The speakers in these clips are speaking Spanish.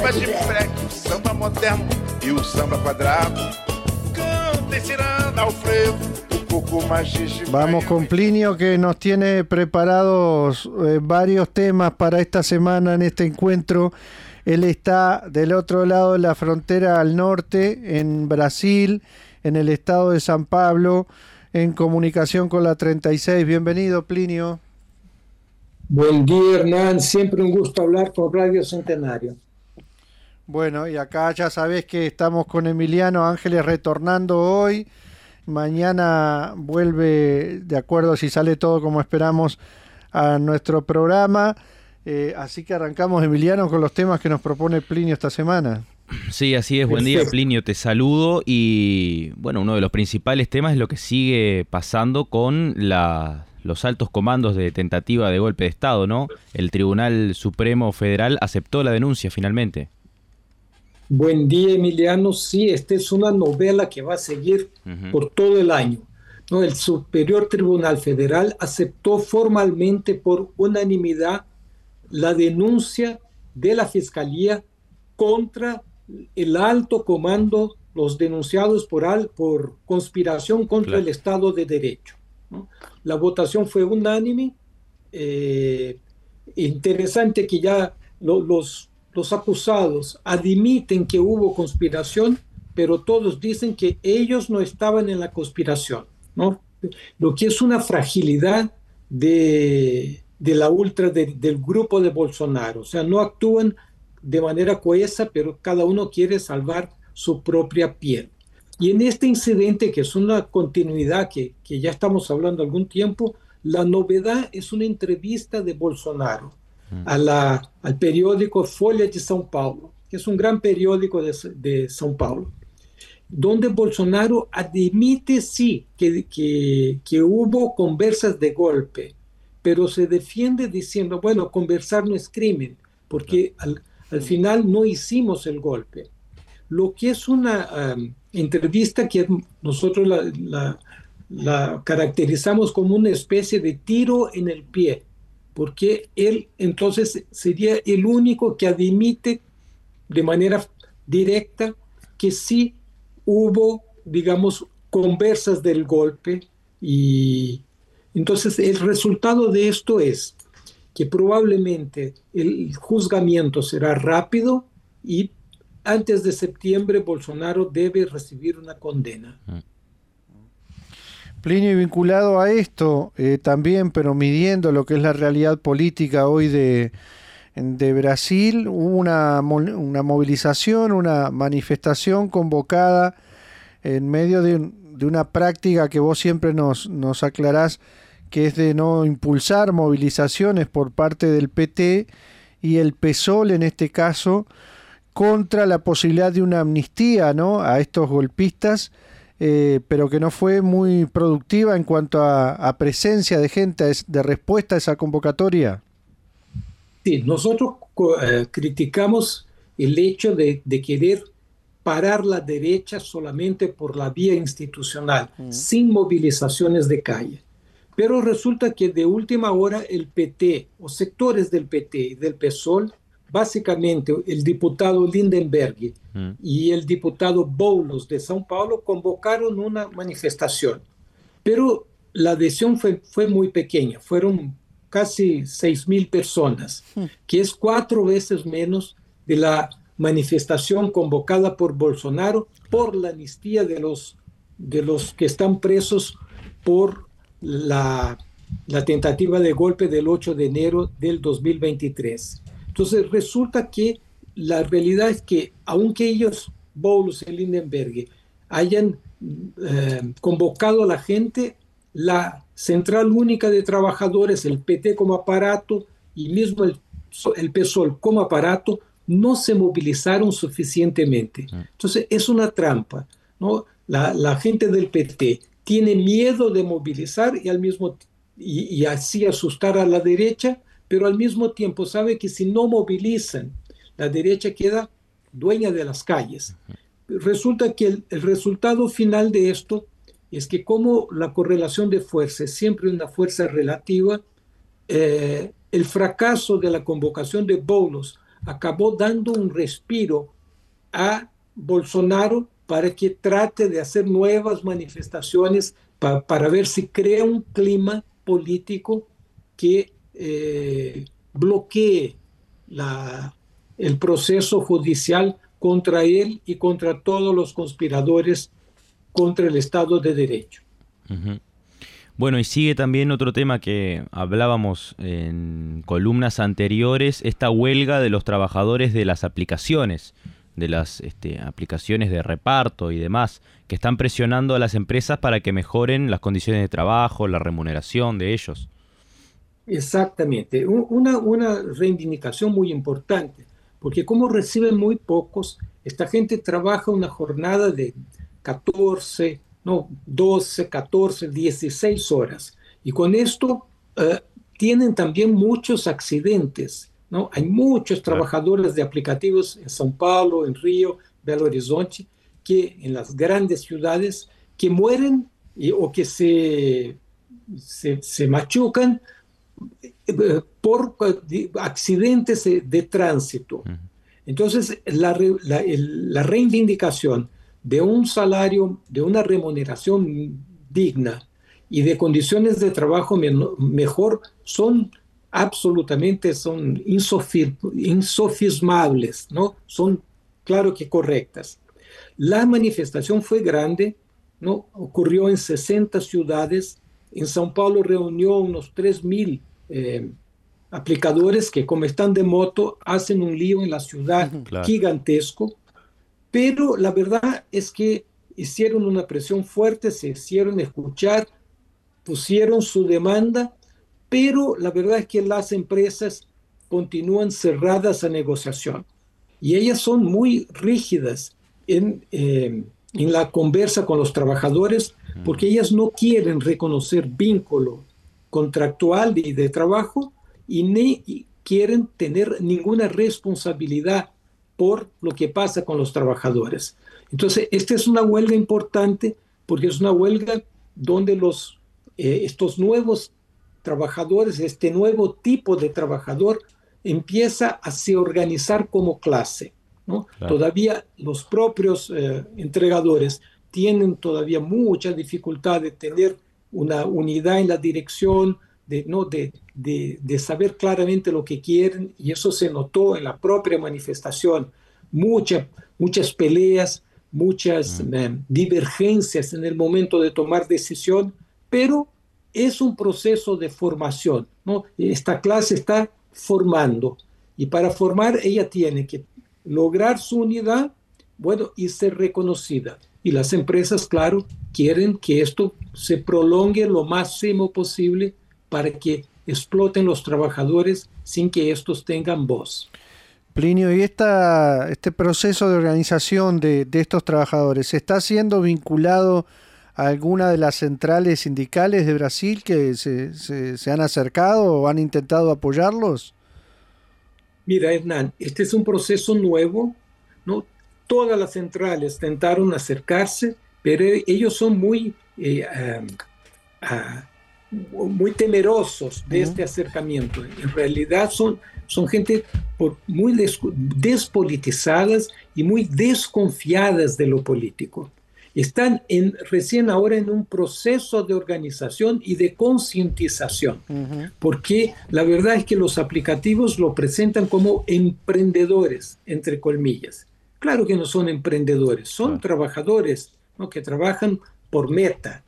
Cantem o samba de freque, o samba moderno e o samba quadrado. Cantem ciranda ao frevo, o coco machixe. Vamos con Plinio que nos tiene preparados eh, varios temas para esta semana en este encuentro. Él está del otro lado de la frontera al norte, en Brasil, en el estado de San Pablo, en comunicación con la 36. Bienvenido, Plinio. Buen día, Hernán. Siempre un gusto hablar con Radio Centenario. Bueno, y acá ya sabés que estamos con Emiliano Ángeles retornando hoy. Mañana vuelve, de acuerdo si sale todo como esperamos, a nuestro programa. Eh, así que arrancamos, Emiliano, con los temas que nos propone Plinio esta semana. Sí, así es. Buen día. Plinio. Te saludo. Y bueno, uno de los principales temas es lo que sigue pasando con la- los altos comandos de tentativa de golpe de Estado, ¿no? El Tribunal Supremo Federal aceptó la denuncia finalmente. Buen día, Emiliano. Sí, esta es una novela que va a seguir por todo el año. ¿no? El Superior Tribunal Federal aceptó formalmente por unanimidad la denuncia de la Fiscalía contra el alto comando, los denunciados por, al- por conspiración contra Claro. el Estado de Derecho. ¿no? La votación fue unánime. eh, interesante que ya lo- los, los acusados admiten que hubo conspiración, pero todos dicen que ellos no estaban en la conspiración, ¿no? Lo que es una fragilidad de, de la ultra, de- del grupo de Bolsonaro. O sea, no actúan de manera cohesa, pero cada uno quiere salvar su propia piel. Y en este incidente, que es una continuidad que, que ya estamos hablando algún tiempo, la novedad es una entrevista de Bolsonaro a la- al periódico Folha de São Paulo, que es un gran periódico de, de São Paulo, donde Bolsonaro admite sí que, que, que hubo conversas de golpe, pero se defiende diciendo, bueno, conversar no es crimen, porque al, al final no hicimos el golpe. Lo que es una um, entrevista que nosotros la, la, la caracterizamos como una especie de tiro en el pie, porque él entonces sería el único que admite de manera directa que sí hubo, digamos, conversas del golpe y entonces el resultado de esto es que probablemente el juzgamiento será rápido y antes de septiembre Bolsonaro debe recibir una condena. Plinio, y vinculado a esto eh, también, pero midiendo lo que es la realidad política hoy de, de Brasil, hubo una, una movilización, una manifestación convocada en medio de una práctica que vos siempre nos, nos aclarás, que es de no impulsar movilizaciones por parte del PT y el PSOL en este caso, contra la posibilidad de una amnistía ¿no? a estos golpistas eh, pero que no fue muy productiva en cuanto a, a presencia de gente, de respuesta a esa convocatoria. Sí, nosotros eh, criticamos el hecho de, de querer parar la derecha solamente por la vía institucional, sin movilizaciones de calle. Pero resulta que de última hora el PT o sectores del PT y del PSOL, básicamente el diputado Lindenberg Mm. y el diputado Boulos de São Paulo convocaron una manifestación. Pero la adhesión fue, fue muy pequeña, fueron casi 6 mil personas, que es cuatro veces menos de la manifestación convocada por Bolsonaro por la amnistía de los, de los que están presos por la, la tentativa de golpe del 8 de enero del 2023. Entonces resulta que la realidad es que aunque ellos, Boulos y Lindenberg, hayan eh, convocado a la gente, la Central Única de Trabajadores, el PT como aparato y mismo el el PSOL como aparato no se movilizaron suficientemente. Mm. Entonces es una trampa. ¿no? La, gente del PT tiene miedo de movilizar y, al mismo, y, así asustar a la derecha, pero al mismo tiempo sabe que si no movilizan, la derecha queda dueña de las calles. Resulta que el, el resultado final de esto es que como la correlación de fuerzas es siempre una fuerza relativa, eh, el fracaso de la convocación de Boulos acabó dando un respiro a Bolsonaro para que trate de hacer nuevas manifestaciones para ver si crea un clima político que eh, bloquee el proceso judicial contra él y contra todos los conspiradores contra el Estado de Derecho. Bueno, y sigue también otro tema que hablábamos en columnas anteriores, esta huelga de los trabajadores de las aplicaciones, de las este, aplicaciones de reparto y demás, que están presionando a las empresas para que mejoren las condiciones de trabajo, la remuneración de ellos. Exactamente, una, una reivindicación muy importante, porque como reciben muy pocos, esta gente trabaja una jornada de 14, no, 12, 14, 16 horas. Y con esto eh, tienen también muchos accidentes. ¿no? Hay muchos trabajadores de aplicativos en São Paulo, en Río, Belo Horizonte, que en las grandes ciudades, que mueren o que se, se, machucan eh, por accidentes de tránsito. Entonces, la, la, la reivindicación de un salario, de una remuneración digna y de condiciones de trabajo mejor son absolutamente son insofismables, ¿no? Son claro que correctas. La manifestación fue grande, ¿no? Ocurrió en 60 ciudades. En São Paulo reunió unos 3.000 eh, aplicadores que como están de moto hacen un lío en la ciudad gigantesco. Pero la verdad es que hicieron una presión fuerte, se hicieron escuchar, pusieron su demanda, pero la verdad es que las empresas continúan cerradas a negociación. Y ellas son muy rígidas en, eh, en la conversa con los trabajadores porque ellas no quieren reconocer vínculo contractual y de trabajo y ni quieren tener ninguna responsabilidad por lo que pasa con los trabajadores. Entonces, esta es una huelga importante porque es una huelga donde los, eh, estos nuevos trabajadores, este nuevo tipo de trabajador, empieza a se organizar como clase. ¿no? Todavía los propios eh, entregadores tienen todavía mucha dificultad de tener una unidad en la dirección, de, ¿no? de, de, saber claramente lo que quieren, y eso se notó en la propia manifestación. Mucha, muchas peleas, muchas eh, divergencias en el momento de tomar decisión, pero es un proceso de formación. ¿no? Esta clase está formando, y para formar ella tiene que lograr su unidad, bueno, y ser reconocida. Y las empresas, claro, quieren que esto se prolongue lo máximo posible para que exploten los trabajadores sin que estos tengan voz. Plinio, ¿y esta, este proceso de organización de, estos trabajadores está siendo vinculado a alguna de las centrales sindicales de Brasil que se, se, han acercado o han intentado apoyarlos? Mira, Hernán, este es un proceso nuevo, ¿no? Todas las centrales intentaron acercarse, pero ellos son muy eh, ah, muy temerosos de este acercamiento. En realidad son, son gente por, muy despolitizadas y muy desconfiadas de lo político. Están en, recién ahora en un proceso de organización y de concientización, porque la verdad es que los aplicativos lo presentan como emprendedores, entre colmillas. Claro que no son emprendedores, son trabajadores ¿no? que trabajan por meta,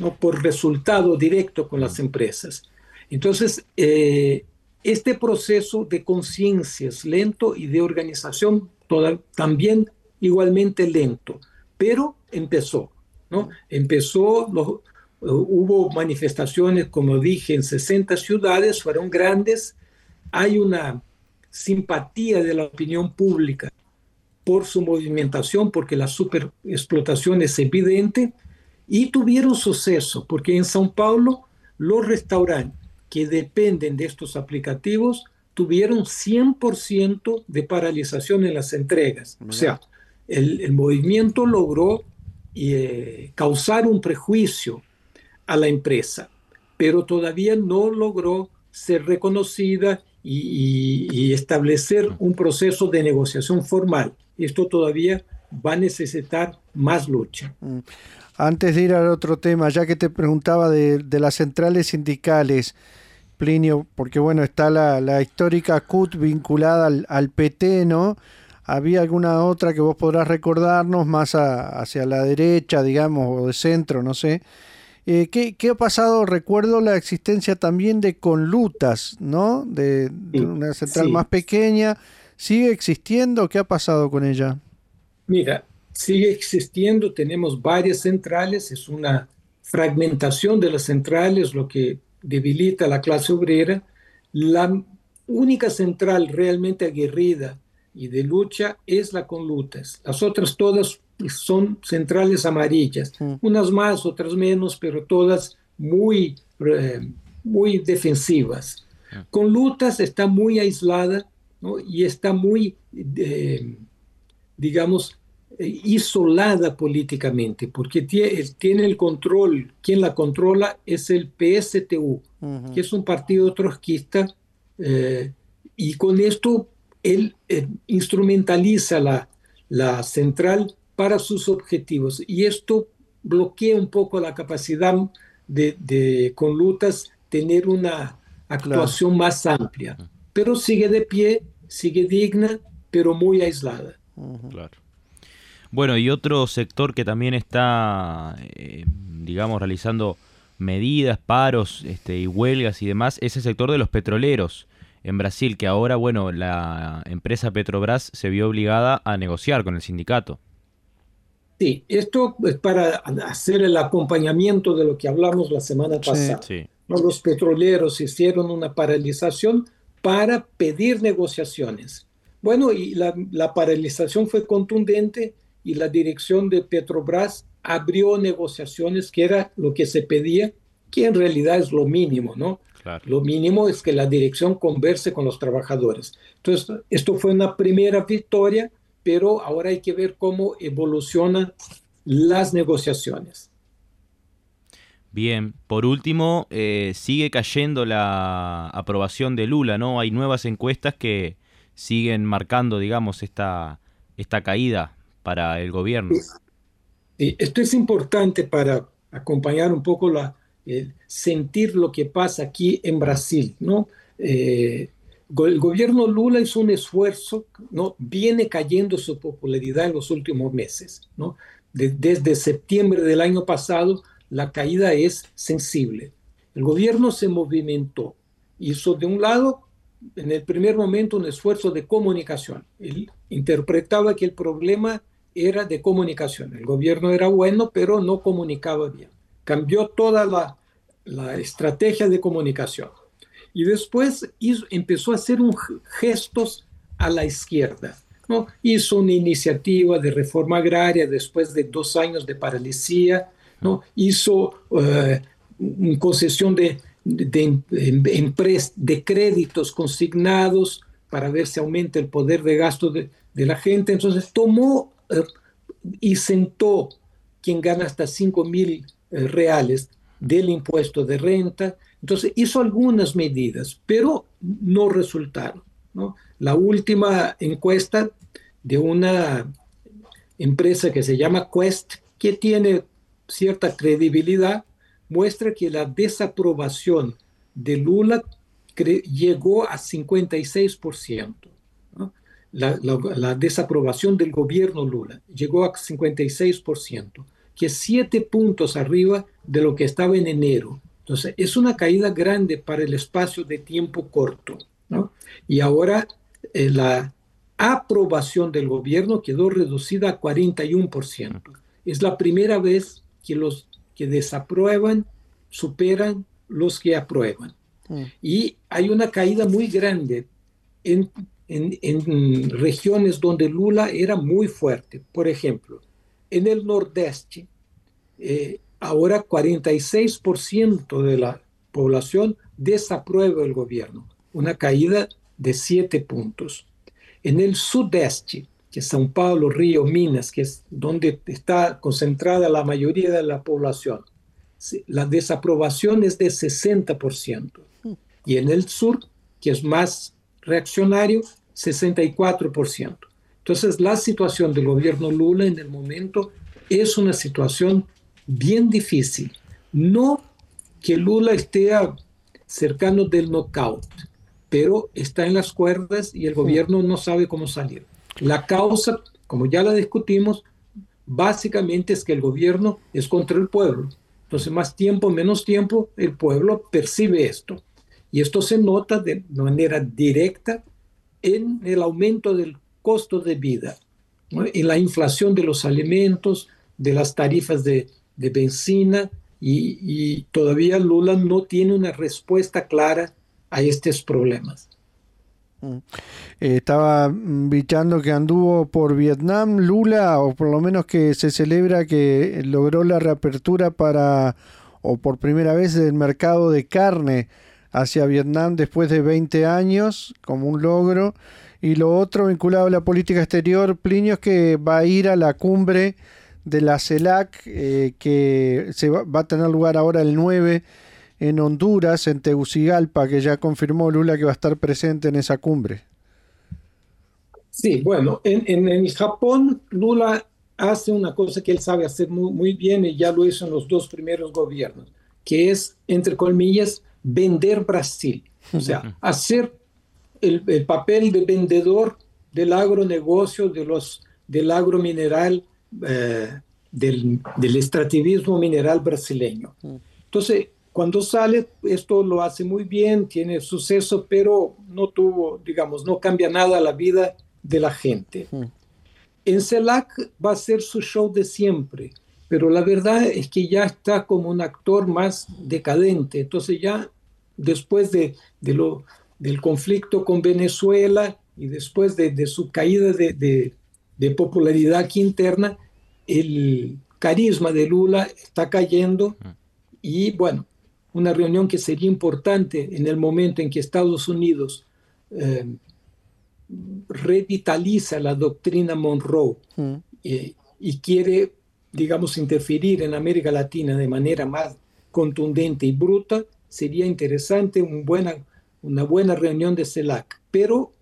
¿no? por resultado directo con las empresas. Entonces, eh, este proceso de conciencia es lento y de organización también igualmente lento, pero empezó, ¿no? Empezó, hubo manifestaciones, como dije, en 60 ciudades, fueron grandes, hay una simpatía de la opinión pública por su movimentación, porque la superexplotación es evidente, y tuvieron suceso, porque en São Paulo los restaurantes que dependen de estos aplicativos tuvieron 100% de paralización en las entregas. O sea, el, movimiento logró eh, causar un prejuicio a la empresa, pero todavía no logró ser reconocida y, establecer un proceso de negociación formal. Esto todavía va a necesitar más lucha. Mm. Antes de ir al otro tema, ya que te preguntaba de, las centrales sindicales, Plinio, porque bueno, está la, histórica CUT vinculada al, PT, ¿no? ¿Había alguna otra que vos podrás recordarnos más hacia la derecha, digamos, o de centro, no sé? Eh, ¿qué, ha pasado? Recuerdo la existencia también de Conlutas, ¿no? De, una central más pequeña. ¿Sigue existiendo? ¿Qué ha pasado con ella? Mira, sigue existiendo, tenemos varias centrales, es una fragmentación de las centrales lo que debilita a la clase obrera. La única central realmente aguerrida y de lucha es la Conlutas. Las otras todas son centrales amarillas, unas más, otras menos, pero todas muy, eh, muy defensivas. Con Lutas está muy aislada y está muy, eh, digamos, eh, isolada políticamente, porque tiene, el control, quien la controla es el PSTU, que es un partido trotskista, y con esto él instrumentaliza la, la central para sus objetivos. Y esto bloquea un poco la capacidad de, de con Lutas tener una actuación más amplia. Pero sigue de pie, sigue digna, pero muy aislada. Claro. Bueno, y otro sector que también está, eh, digamos, realizando medidas, paros este, y huelgas y demás, es el sector de los petroleros en Brasil, que ahora, bueno, la empresa Petrobras se vio obligada a negociar con el sindicato. Sí, esto es para hacer el acompañamiento de lo que hablamos la semana pasada. Los petroleros hicieron una paralización para pedir negociaciones. Bueno, y la, paralización fue contundente y la dirección de Petrobras abrió negociaciones, que era lo que se pedía, que en realidad es lo mínimo, ¿no? Lo mínimo es que la dirección converse con los trabajadores. Entonces, esto fue una primera victoria pero ahora hay que ver cómo evolucionan las negociaciones. Bien, por último, eh, sigue cayendo la aprobación de Lula, ¿no? Hay nuevas encuestas que siguen marcando, digamos, esta, esta caída para el gobierno. esto es importante para acompañar un poco la, sentir lo que pasa aquí en Brasil, ¿no? Eh, el gobierno Lula hizo un esfuerzo, ¿no? viene cayendo su popularidad en los últimos meses. ¿no? desde septiembre del año pasado, la caída es sensible. El gobierno se movimentó, hizo de un lado, en el primer momento, un esfuerzo de comunicación. Él interpretaba que el problema era de comunicación. El gobierno era bueno, pero no comunicaba bien. Cambió toda la, la estrategia de comunicación y después empezó a hacer un gestos a la izquierda. ¿no? Hizo una iniciativa de reforma agraria después de dos años de paralisía, ¿no? hizo uh, concesión de, de, de, créditos consignados para ver si aumenta el poder de gasto de, la gente. Entonces tomó eh, y sentó quien gana hasta 5 mil eh, reales del impuesto de renta entonces hizo algunas medidas, pero no resultaron. La última encuesta de una empresa que se llama Quest, que tiene cierta credibilidad, muestra que la desaprobación de Lula llegó a 56%. La, la, desaprobación del gobierno Lula llegó a 56%, que es siete puntos arriba de lo que estaba en enero. Entonces, es una caída grande para el espacio de tiempo corto. ¿no? Y ahora eh, la aprobación del gobierno quedó reducida a 41%. Es la primera vez que los que desaprueban superan los que aprueban. Y hay una caída muy grande en, en, regiones donde Lula era muy fuerte. Por ejemplo, en el nordeste, eh, ahora 46% de la población desaprueba el gobierno, una caída de 7 puntos. En el sudeste, que es São Paulo, Río, Minas, que es donde está concentrada la mayoría de la población, la desaprobación es de 60%. Y en el sur, que es más reaccionario, 64%. Entonces, la situación del gobierno Lula en el momento es una situación bien difícil. No que Lula esté cercano del knockout, pero está en las cuerdas y el gobierno no sabe cómo salir. La causa, como ya la discutimos, básicamente es que el gobierno es contra el pueblo. Entonces, más tiempo, menos tiempo, el pueblo percibe esto. Y esto se nota de manera directa en el aumento del costo de vida, en la inflación de los alimentos, de las tarifas de, de benzina, y, todavía Lula no tiene una respuesta clara a estos problemas. Mm. Eh, estaba bichando que anduvo por Vietnam, Lula, o por lo menos que se celebra que logró la reapertura para, o por primera vez, del mercado de carne hacia Vietnam después de 20 años, como un logro. Y lo otro vinculado a la política exterior, Plinio, es que va a ir a la cumbre de la CELAC, eh, que se va, va, a tener lugar ahora el 9 en Honduras, en Tegucigalpa, que ya confirmó Lula que va a estar presente en esa cumbre. Sí, bueno, en, en, el Japón Lula hace una cosa que él sabe hacer muy, muy, bien y ya lo hizo en los dos primeros gobiernos, que es, entre comillas, vender Brasil. O sea, hacer el, el papel de vendedor del agronegocio, de los, del agromineral, eh, del, del extractivismo mineral brasileño. Entonces, cuando sale, esto lo hace muy bien, tiene suceso, pero no tuvo, digamos, no cambia nada la vida de la gente. Mm. En CELAC va a ser su show de siempre, pero la verdad es que ya está como un actor más decadente. Entonces ya después de, de lo, del conflicto con Venezuela y después de, de su caída de, de, popularidad aquí interna, el carisma de Lula está cayendo mm. y bueno, una reunión que sería importante en el momento en que Estados Unidos eh, revitaliza la doctrina Monroe mm. eh, y quiere, digamos, interferir en América Latina de manera más contundente y bruta, sería interesante un buena, una buena reunión de CELAC. Pero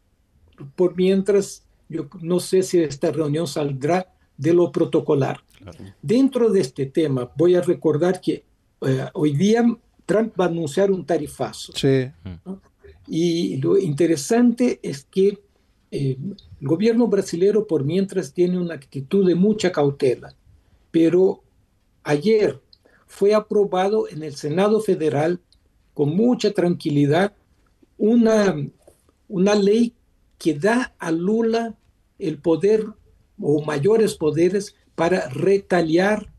por mientras, yo no sé si esta reunión saldrá de lo protocolar. Dentro de este tema, voy a recordar que eh, hoy día Trump va a anunciar un tarifazo. Sí. Y lo interesante es que eh, el gobierno brasileño por mientras tiene una actitud de mucha cautela, pero ayer fue aprobado en el Senado Federal con mucha tranquilidad una, una ley que da a Lula el poder o mayores poderes para retaliar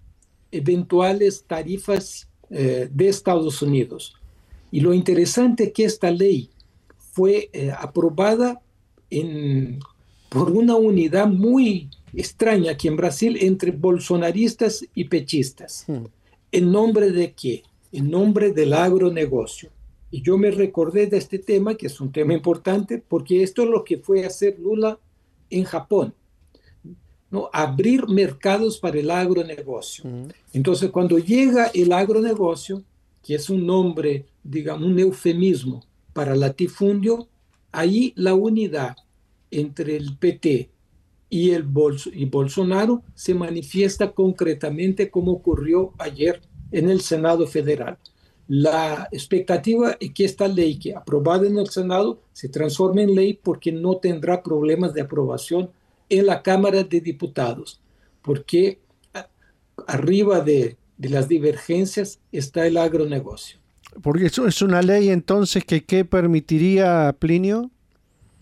eventuales tarifas eh, de Estados Unidos. Y lo interesante es que esta ley fue eh, aprobada por una unidad muy extraña aquí en Brasil entre bolsonaristas y pechistas. Hmm. ¿En nombre de qué? En nombre del agronegocio. Y yo me recordé de este tema, que es un tema importante, porque esto es lo que fue hacer Lula en Japón. ¿no? Abrir mercados para el agronegocio. Hmm. Entonces, cuando llega el agronegocio, que es un nombre, digamos, un eufemismo para latifundio, ahí la unidad entre el PT y el y Bolsonaro se manifiesta concretamente como ocurrió ayer en el Senado Federal. La expectativa es que esta ley que aprobada en el Senado se transforme en ley porque no tendrá problemas de aprobación en la Cámara de Diputados, porque arriba de, de las divergencias está el agronegocio. Porque eso es una ley entonces que ¿qué permitiría, Plinio?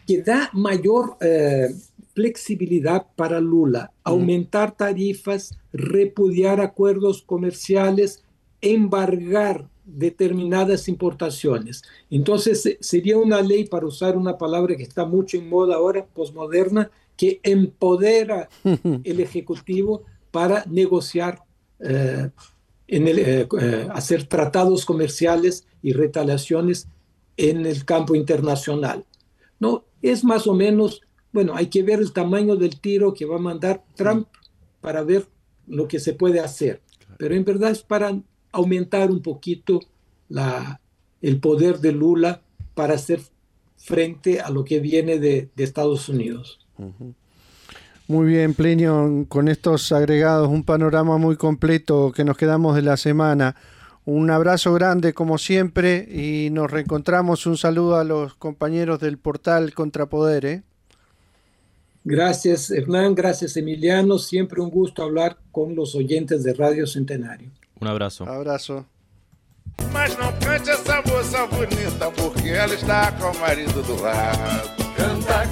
que da mayor eh, flexibilidad para Lula, aumentar tarifas, repudiar acuerdos comerciales, embargar determinadas importaciones. Entonces, sería una ley, para usar una palabra que está mucho en moda ahora, posmoderna, que empodera el Ejecutivo para negociar, eh, en el, eh, eh, hacer tratados comerciales y retaliaciones en el campo internacional. No, es más o menos, bueno, hay que ver el tamaño del tiro que va a mandar Trump para ver lo que se puede hacer. Pero en verdad es para aumentar un poquito la, el poder de Lula para hacer frente a lo que viene de, Estados Unidos. Muy bien, Plinio, con estos agregados, un panorama muy completo que nos quedamos de la semana. Un abrazo grande como siempre y nos reencontramos. Un saludo a los compañeros del portal Contrapoder. ¿eh? Gracias Hernán, gracias Emiliano. Siempre un gusto hablar con los oyentes de Radio Centenario. Un abrazo. Abrazo. Mas não cante essa moça bonita porque ela está com o marido do lado. Canta